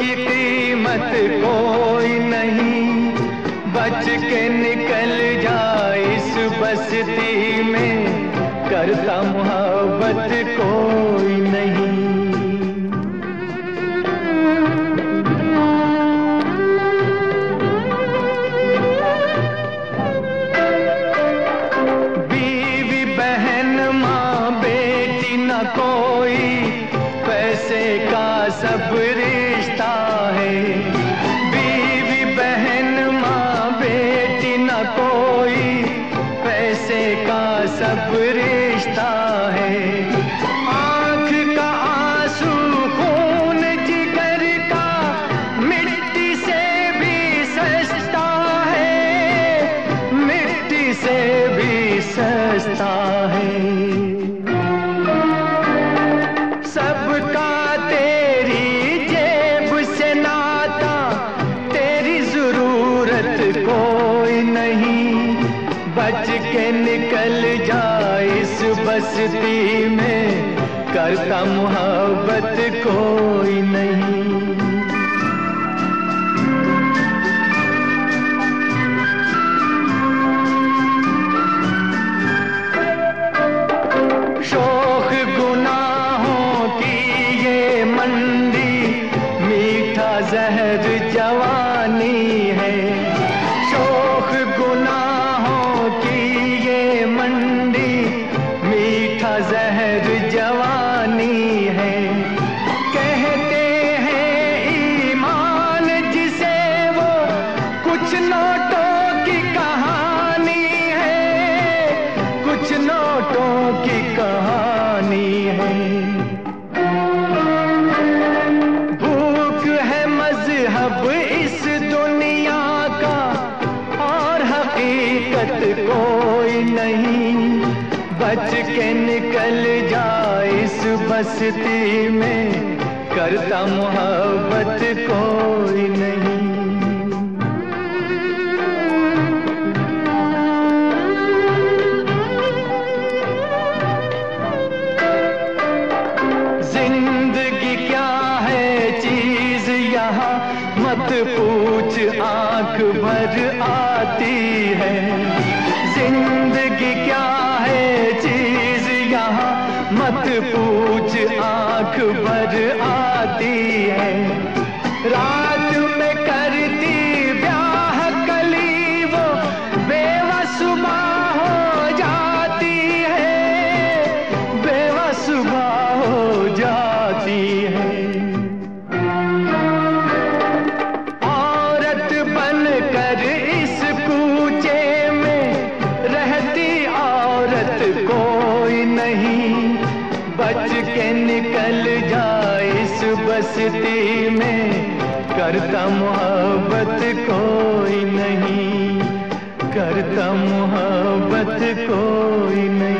कीमत कोई नहीं। बच के निकल जाए इस बस्ती में। करता मोहब्बत कोई नहीं। बहन, माँ बेटी न कोई। पैसे का सब रिश्ता है बीवी बहन, माँ बेटी, न कोई पैसे का सब रिश्ता है। आँख का आँसू, खून जिगर का मिट्टी से भी सस्ता है। मिट्टी से भी सस्ता है। बच के निकल जा इस बस्ती में। करता मोहब्बत कोई नहीं। शोक गुनाहों ये मीठा जहर मज़हब इस दुनिया का और हकीकत कोई नहीं। बच के निकल जा इस बस्ती में, करता मोहब्बत कोई नहीं। ज़िंदगी पूछ, आँख भर आती है। ज़िंदगी क्या है, चीज़ यहाँ मत पूछ, आँख भर आती है। रात निकल जा इस बस्ती में करता मोहब्बत कोई नहीं करता मोहब्बत कोई नहीं।